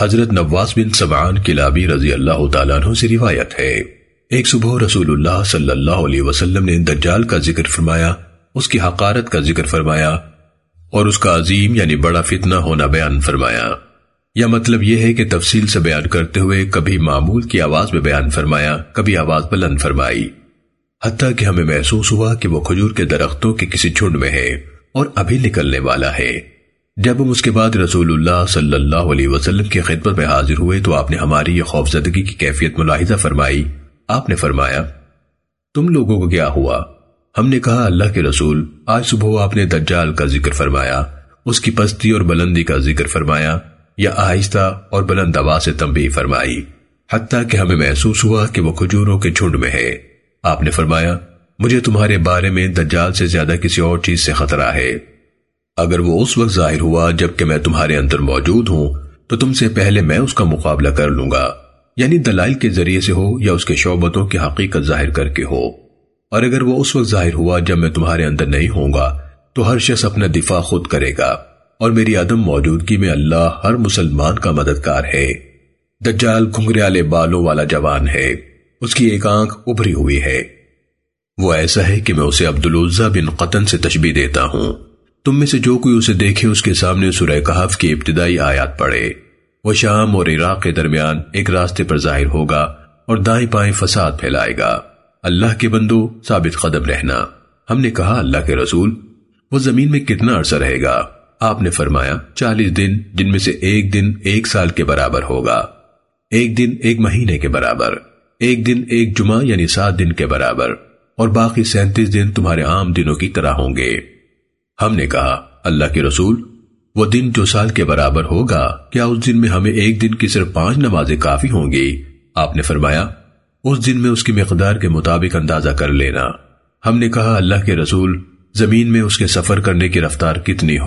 حضرت نواس بن سبعان کلابی رضی اللہ تعالیٰ عنہ سے روایت ہے۔ ایک صبح رسول اللہ صلی اللہ علیہ وسلم نے دجال کا ذکر فرمایا، اس کی حقارت کا ذکر فرمایا اور اس کا عظیم یعنی بڑا فتنہ ہونا بیان فرمایا۔ یا مطلب یہ ہے کہ تفصیل سے بیان کرتے ہوئے کبھی معمول کی آواز میں بیان فرمایا، کبھی آواز بلند فرمائی۔ حتیٰ کہ ہمیں محسوس ہوا کہ وہ کھجور کے درختوں کے کسی چھنڈ میں ہے اور ابھی نکلنے والا ہے۔ جب ہم اس کے بعد رسول اللہ صلی اللہ علیہ وسلم کی خدمت میں حاضر ہوئے تو آپ نے ہماری یہ خوف زدگی کی کیفیت ملاحظہ فرمائی۔ آپ نے فرمایا، تم لوگوں کو کیا ہوا؟ ہم نے کہا، اللہ کے رسول، آج صبح آپ نے دجال کا ذکر فرمایا، اس کی پستی اور بلندی کا ذکر فرمایا، یا آہستہ اور بلند آواز سے تنبیہ فرمائی، حتیٰ کہ ہمیں محسوس ہوا کہ وہ کھجوروں کے جھنڈ میں ہے۔ آپ نے فرمایا، مجھے تمہارے بارے میں دجال سے زیادہ کسی اور چیز سے خطرہ ہے۔ اگر وہ اس وقت ظاہر ہوا جبکہ میں تمہارے اندر موجود ہوں، تو تم سے پہلے میں اس کا مقابلہ کر لوں گا۔ یعنی دلائل کے ذریعے سے ہو یا اس کے شعبتوں کی حقیقت ظاہر کر کے ہو۔ اور اگر وہ اس وقت ظاہر ہوا جب میں تمہارے اندر نہیں ہوں گا، تو ہر شخص اپنا دفاع خود کرے گا۔ اور میری عدم موجودگی میں اللہ ہر مسلمان کا مددگار ہے۔ دجال گھنگریالے بالوں والا جوان ہے۔ اس کی ایک آنکھ ابری ہوئی ہے۔ وہ ایسا ہے کہ میں اسے عبدالعزہ بن قطن سے تشبیح دیتا ہوں۔ تم میں سے جو کوئی اسے دیکھے، اس کے سامنے سورہ کہف کی ابتدائی آیات پڑھے۔ وہ شام اور عراق کے درمیان ایک راستے پر ظاہر ہوگا اور دائیں پائیں فساد پھیلائے گا۔ اللہ کے بندو ثابت قدم رہنا۔ ہم نے کہا، اللہ کے رسول، وہ زمین میں کتنا عرصہ رہے گا؟ آپ نے فرمایا، چالیس دن، جن میں سے ایک دن ایک سال کے برابر ہوگا ایک دن ایک مہینے کے برابر ایک دن ایک جمعہ یعنی سات دن کے برابر اور باقی سینتیس دن تمہارے عام دنوں کی طرح ہوں گے ہم نے کہا، اللہ کے رسول، وہ دن جو سال کے برابر ہوگا، کیا اس دن میں ہمیں ایک دن کی صرف پانچ نمازیں کافی ہوں گی؟ آپ نے فرمایا، اس دن میں اس کی مقدار کے مطابق اندازہ کر لینا۔ ہم نے کہا، اللہ کے رسول، زمین میں اس کے سفر کرنے کی رفتار کتنی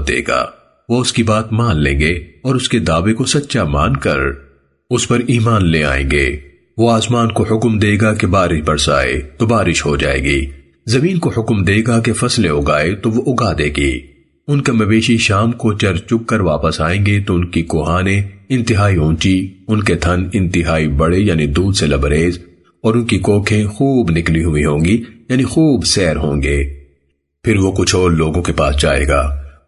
ہوگی؟ فرمایا جیسے بادل جس کے پیچھے ہوا لگی ہوئی ہو اور اسے اڑائے لیے جا رہی ہو نبی صلی اللہ علیہ وسلم نے فرمایا وہ کچھ لوگوں کے پاس آئے گا انہیں اپنی بات تسلیم کرنے کی دعوت دے گا وہ اس کی بات مان لیں گے اور اس کے دعوے کو سچا مان کر اس پر ایمان لے آئیں گے وہ آسمان کو حکم دے گا کہ بارش برسائے تو بارش ہو جائے گی زمین کو حکم دے گا۔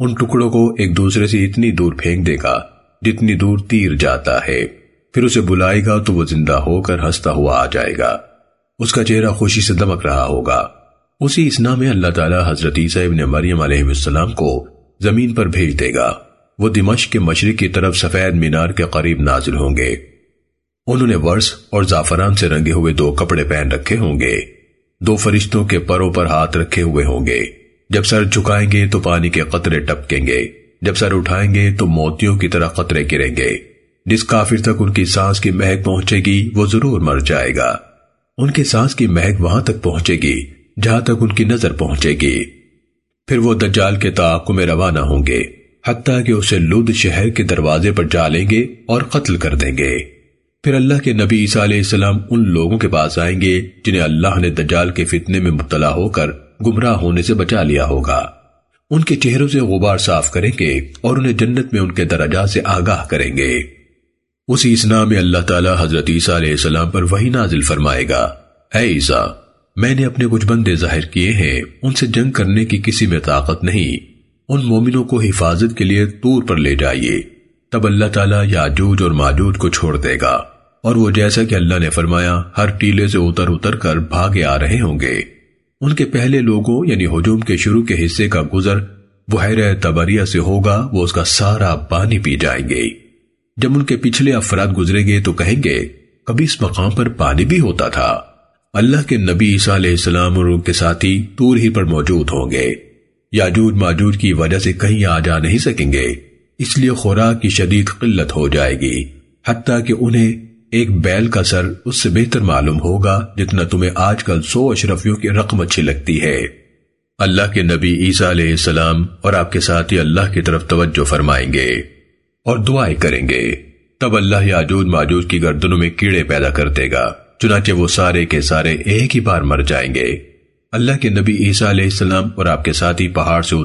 قحط کا شکار ہو جائیں گے ان کے پاس مال جانور وغیرہ کچھ نہیں رہے گا پھر وہ ایک کھنڈر پر سے گزرے گا۔ تو اسے کہے گا اپنے خزانے نکال دے فوراً زمین میں مدفون وہ خزانے شہد کی مکھیوں کی طرح اس کے پیچھے چل پڑیں گے پھر وہ ایک بھرپور جوانی والے ایک آدمی کو بلائے گا اور اسے تلوار کے ایک وار سے دو ٹکڑے کر دے گا ان ٹکڑوں کو ایک دوسرے سے اتنی دور پھینک دے گا جتنی دور تیر جاتا ہے پھر اسے بلائے گا تو وہ زندہ ہو کر ہنستا ہوا آ جائے گا اس کا چہرہ خوشی سے دمک رہا ہوگا اسی اسنا میں اللہ تعالیٰ حضرت عیسیٰ ابن مریم علیہ السلام کو زمین پر بھیج دے گا وہ دمشق کے مشرق کی طرف سفید مینار کے قریب نازل ہوں گے انہوں نے ورس اور زعفران سے رنگے ہوئے دو کپڑے پہن رکھے ہوں گے دو فرشتوں کے پروں پر ہاتھ رکھے ہوئے ہوں گے جب سر جھکائیں گے تو پانی کے قطرے ٹپکیں گے جب سر اٹھائیں گے تو موتیوں کی طرح قطرے گریں گے۔ جس کافر تک ان کی سانس کی مہک پہنچے گی وہ ضرور مر جائے گا ان کی سانس کی مہک وہاں تک پہنچے گی جہاں تک ان کی نظر پہنچے گی پھر وہ دجال کے تعاقب میں روانہ ہوں گے حتیٰ کہ اسے لود شہر کے دروازے پر جالیں گے اور قتل کر دیں گے پھر اللہ کے نبی عیسیٰ علیہ السلام ان لوگوں کے پاس آئیں گے جنہیں اللہ نے دجال کے فتنے میں مبتلا ہو کر گمراہ ہونے سے بچا لیا ہوگا ان کے چہروں سے غبار صاف کریں گے اور انہیں جنت میں ان کے درجات سے آگاہ کریں گے اسی اسنا میں اللہ تعالیٰ حضرت عیسیٰ علیہ السلام پر وہی نازل فرمائے گا اے عیسیٰ میں نے اپنے کچھ بندے ظاہر کیے ہیں ان سے جنگ کرنے کی کسی میں طاقت نہیں ان مومنوں کو حفاظت کے لیے طور پر لے جائیے تب اللہ تعالیٰ یاجوج اور ماجوج کو چھوڑ دے گا اور وہ جیسا کہ اللہ نے فرمایا ہر ٹیلے سے اتر اتر کر بھاگے آ رہے ہوں گے ان کے پہلے لوگوں یعنی ہجوم کے شروع کے حصے کا گزر بحیر تبریہ سے ہوگا وہ اس کا سارا پانی پی جائیں گے جب ان کے پچھلے افراد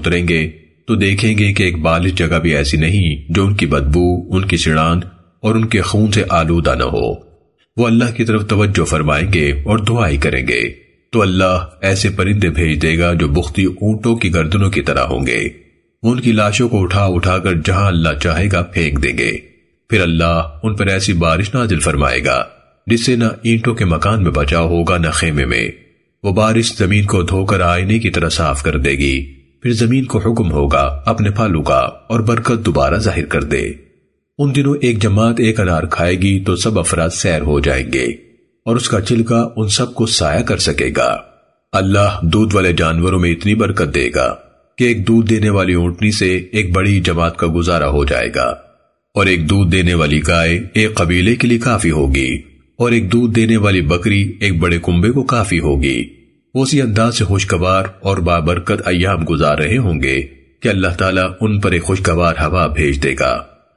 گزرے گے تو کہیں گے کبھی اس مقام پر بھی ہوتا تھا اللہ کے نبی عیسیٰ علیہ السلام اور ان کے ساتھی تور ہی پر موجود ہوں گے یاجوج ماجوج کی وجہ سے کہیں آ جا نہیں سکیں گے اس لیے خوراک کی شدید قلت ہو جائے گی حتیٰ کہ انہیں ایک بیل کا سر اس سے بہتر معلوم ہوگا جتنا تمہیں آج کل سو اشرفیوں کی رقم اچھی لگتی ہے اللہ کے نبی عیسیٰ علیہ السلام اور آپ کے ساتھی اللہ کی طرف توجہ فرمائیں گے اور دعائیں کریں گے تب اللہ یاجوج ماجوج کی گردنوں میں کیڑے پیدا کر دے گا چنانچہ وہ سارے کے سارے ایک ہی بار مر جائیں گے اللہ کے نبی عیسیٰ علیہ السلام اور آپ کے ساتھی پہاڑ سے اتریں گے تو دیکھیں گے کہ ایک بالش جگہ بھی ایسی نہیں جو ان کی بدبو ان کی سڑان اور ان کے خون سے آلودہ نہ ہو وہ اللہ کی طرف توجہ فرمائیں گے اور دعائی کریں گے تو اللہ ایسے پرندے بھیج دے گا جو بختی اونٹوں کی گردنوں کی طرح ہوں گے